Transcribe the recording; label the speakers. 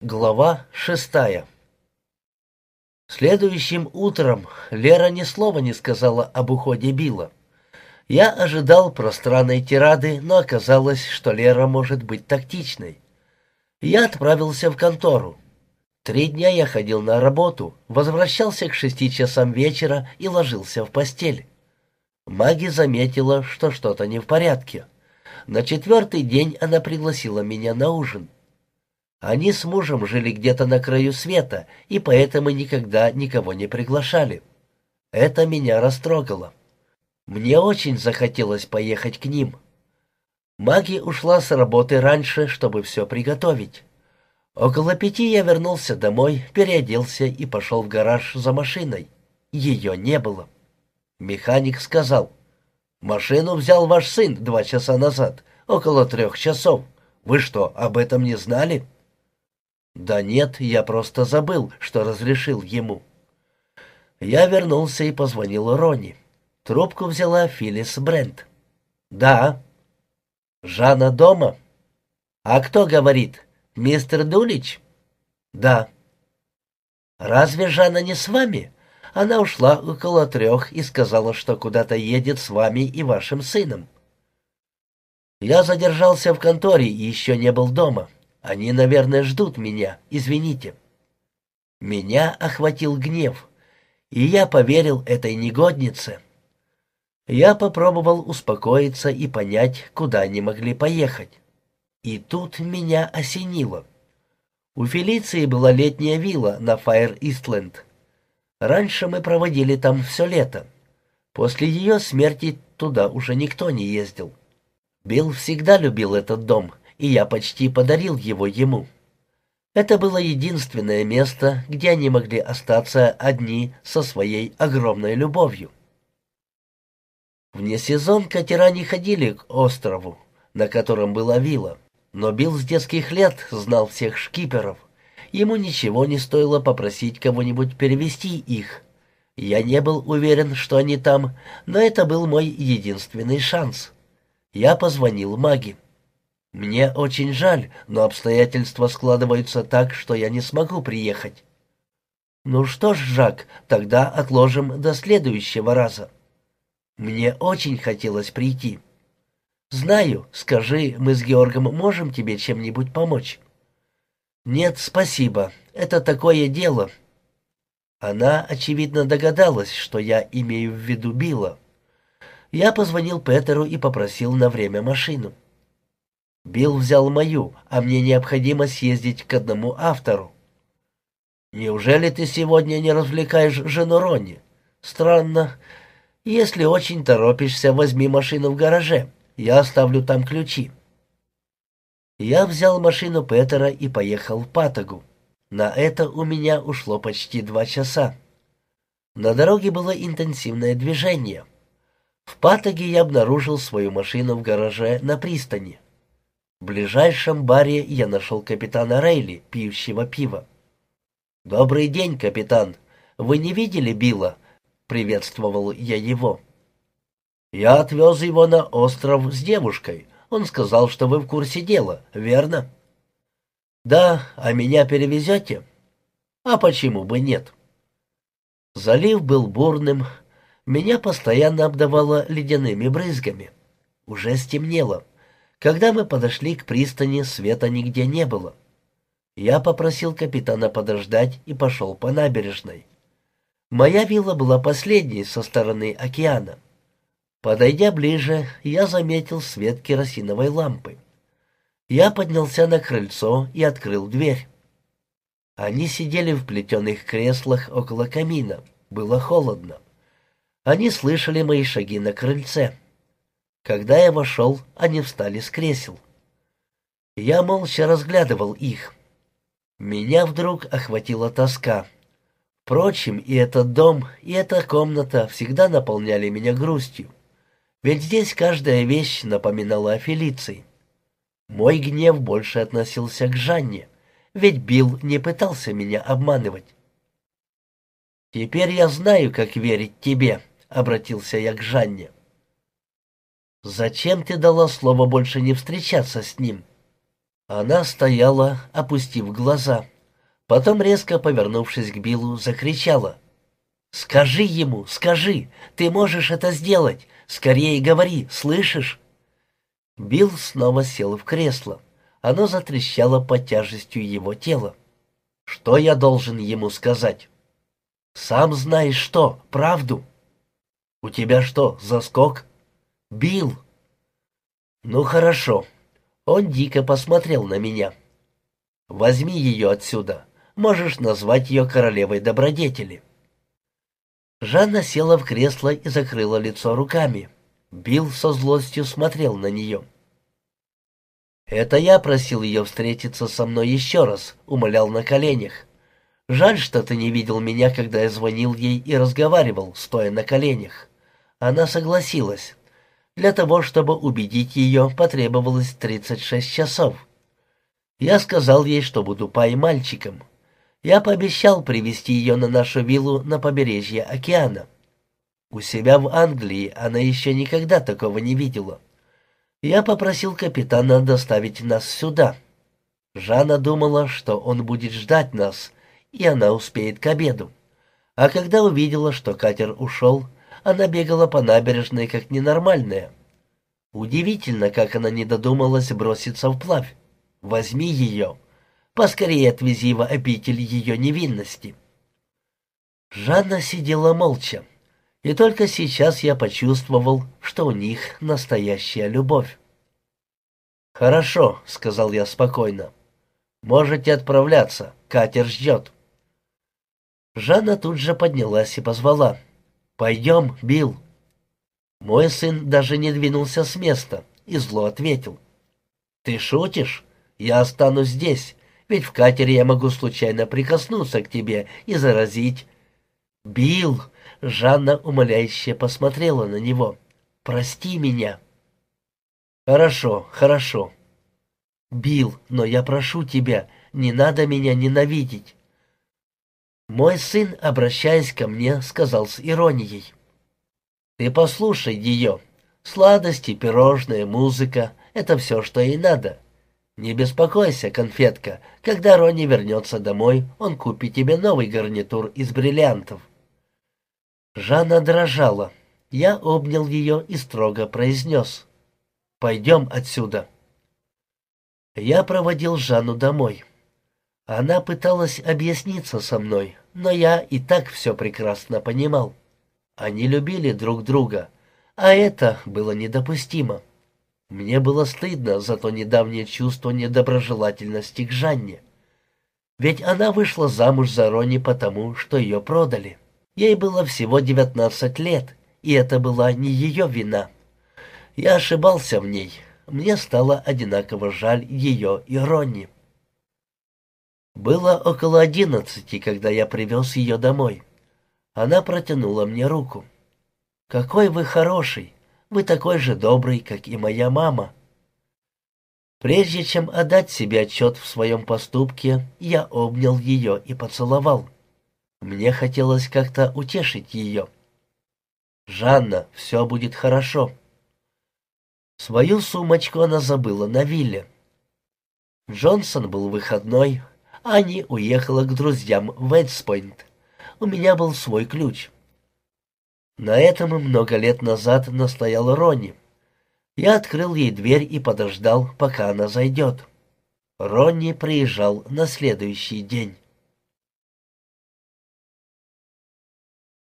Speaker 1: Глава шестая Следующим утром Лера ни слова не сказала об уходе Билла. Я ожидал пространной тирады, но оказалось, что Лера может быть тактичной. Я отправился в контору. Три дня я ходил на работу, возвращался к шести часам вечера и ложился в постель. Маги заметила, что что-то не в порядке. На четвертый день она пригласила меня на ужин. Они с мужем жили где-то на краю света, и поэтому никогда никого не приглашали. Это меня растрогало. Мне очень захотелось поехать к ним. Маги ушла с работы раньше, чтобы все приготовить. Около пяти я вернулся домой, переоделся и пошел в гараж за машиной. Ее не было. Механик сказал, «Машину взял ваш сын два часа назад, около трех часов. Вы что, об этом не знали?» «Да нет, я просто забыл, что разрешил ему». Я вернулся и позвонил Ронни. Трубку взяла Филлис Брент. «Да». «Жанна дома?» «А кто говорит? Мистер Дулич?» «Да». «Разве Жанна не с вами?» Она ушла около трех и сказала, что куда-то едет с вами и вашим сыном. Я задержался в конторе и еще не был дома. Они, наверное, ждут меня, извините». Меня охватил гнев, и я поверил этой негоднице. Я попробовал успокоиться и понять, куда они могли поехать. И тут меня осенило. У Фелиции была летняя вилла на Фаер-Истленд. Раньше мы проводили там все лето. После ее смерти туда уже никто не ездил. Билл всегда любил этот дом — и я почти подарил его ему. Это было единственное место, где они могли остаться одни со своей огромной любовью. Вне сезон катера не ходили к острову, на котором была вилла, но Билл с детских лет знал всех шкиперов. Ему ничего не стоило попросить кого-нибудь перевести их. Я не был уверен, что они там, но это был мой единственный шанс. Я позвонил Маге. Мне очень жаль, но обстоятельства складываются так, что я не смогу приехать. Ну что ж, Жак, тогда отложим до следующего раза. Мне очень хотелось прийти. Знаю, скажи, мы с Георгом можем тебе чем-нибудь помочь? Нет, спасибо. Это такое дело. Она, очевидно, догадалась, что я имею в виду Билла. Я позвонил Петеру и попросил на время машину. Билл взял мою, а мне необходимо съездить к одному автору. Неужели ты сегодня не развлекаешь жену Ронни? Странно. Если очень торопишься, возьми машину в гараже. Я оставлю там ключи. Я взял машину Петера и поехал в Патагу. На это у меня ушло почти два часа. На дороге было интенсивное движение. В Патаге я обнаружил свою машину в гараже на пристани. В ближайшем баре я нашел капитана Рейли, пьющего пива. «Добрый день, капитан. Вы не видели Билла?» — приветствовал я его. «Я отвез его на остров с девушкой. Он сказал, что вы в курсе дела, верно?» «Да, а меня перевезете?» «А почему бы нет?» Залив был бурным, меня постоянно обдавало ледяными брызгами. Уже стемнело. Когда мы подошли к пристани, света нигде не было. Я попросил капитана подождать и пошел по набережной. Моя вилла была последней со стороны океана. Подойдя ближе, я заметил свет керосиновой лампы. Я поднялся на крыльцо и открыл дверь. Они сидели в плетеных креслах около камина. Было холодно. Они слышали мои шаги на крыльце. Когда я вошел, они встали с кресел. Я молча разглядывал их. Меня вдруг охватила тоска. Впрочем, и этот дом, и эта комната всегда наполняли меня грустью. Ведь здесь каждая вещь напоминала о Фелиции. Мой гнев больше относился к Жанне, ведь Билл не пытался меня обманывать. «Теперь я знаю, как верить тебе», — обратился я к Жанне. «Зачем ты дала слово больше не встречаться с ним?» Она стояла, опустив глаза. Потом, резко повернувшись к Биллу, закричала. «Скажи ему, скажи! Ты можешь это сделать! Скорее говори, слышишь?» Билл снова сел в кресло. Оно затрещало под тяжестью его тела. «Что я должен ему сказать?» «Сам знаешь что, правду?» «У тебя что, заскок?» «Билл!» «Ну хорошо». Он дико посмотрел на меня. «Возьми ее отсюда. Можешь назвать ее королевой добродетели». Жанна села в кресло и закрыла лицо руками. Билл со злостью смотрел на нее. «Это я просил ее встретиться со мной еще раз», — умолял на коленях. «Жаль, что ты не видел меня, когда я звонил ей и разговаривал, стоя на коленях». Она согласилась. Для того, чтобы убедить ее, потребовалось 36 часов. Я сказал ей, что буду пай-мальчиком. Я пообещал привести ее на нашу виллу на побережье океана. У себя в Англии она еще никогда такого не видела. Я попросил капитана доставить нас сюда. Жанна думала, что он будет ждать нас, и она успеет к обеду. А когда увидела, что катер ушел, она бегала по набережной как ненормальная. Удивительно, как она не додумалась броситься вплавь. Возьми ее. Поскорее отвези в обитель ее невинности. Жанна сидела молча, и только сейчас я почувствовал, что у них настоящая любовь. «Хорошо», — сказал я спокойно. «Можете отправляться, катер ждет». Жанна тут же поднялась и позвала. «Пойдем, Билл». Мой сын даже не двинулся с места и зло ответил. «Ты шутишь? Я останусь здесь, ведь в катере я могу случайно прикоснуться к тебе и заразить». «Билл!» — Жанна умоляюще посмотрела на него. «Прости меня». «Хорошо, хорошо». «Билл, но я прошу тебя, не надо меня ненавидеть. Мой сын, обращаясь ко мне, сказал с иронией. «Ты послушай ее. Сладости, пирожные, музыка — это все, что ей надо. Не беспокойся, конфетка. Когда Ронни вернется домой, он купит тебе новый гарнитур из бриллиантов». Жанна дрожала. Я обнял ее и строго произнес. «Пойдем отсюда». Я проводил Жанну домой. Она пыталась объясниться со мной, но я и так все прекрасно понимал. Они любили друг друга, а это было недопустимо. Мне было стыдно за то недавнее чувство недоброжелательности к Жанне. Ведь она вышла замуж за Рони потому, что ее продали. Ей было всего девятнадцать лет, и это была не ее вина. Я ошибался в ней. Мне стало одинаково жаль ее и Ронни. Было около одиннадцати, когда я привез ее домой. Она протянула мне руку. «Какой вы хороший! Вы такой же добрый, как и моя мама!» Прежде чем отдать себе отчет в своем поступке, я обнял ее и поцеловал. Мне хотелось как-то утешить ее. «Жанна, все будет хорошо». Свою сумочку она забыла на вилле. Джонсон был выходной, Ани уехала к друзьям в Эдспойнт. У меня был свой ключ. На этом много лет назад настоял Ронни. Я открыл ей дверь и подождал, пока она зайдет. Ронни приезжал на следующий день.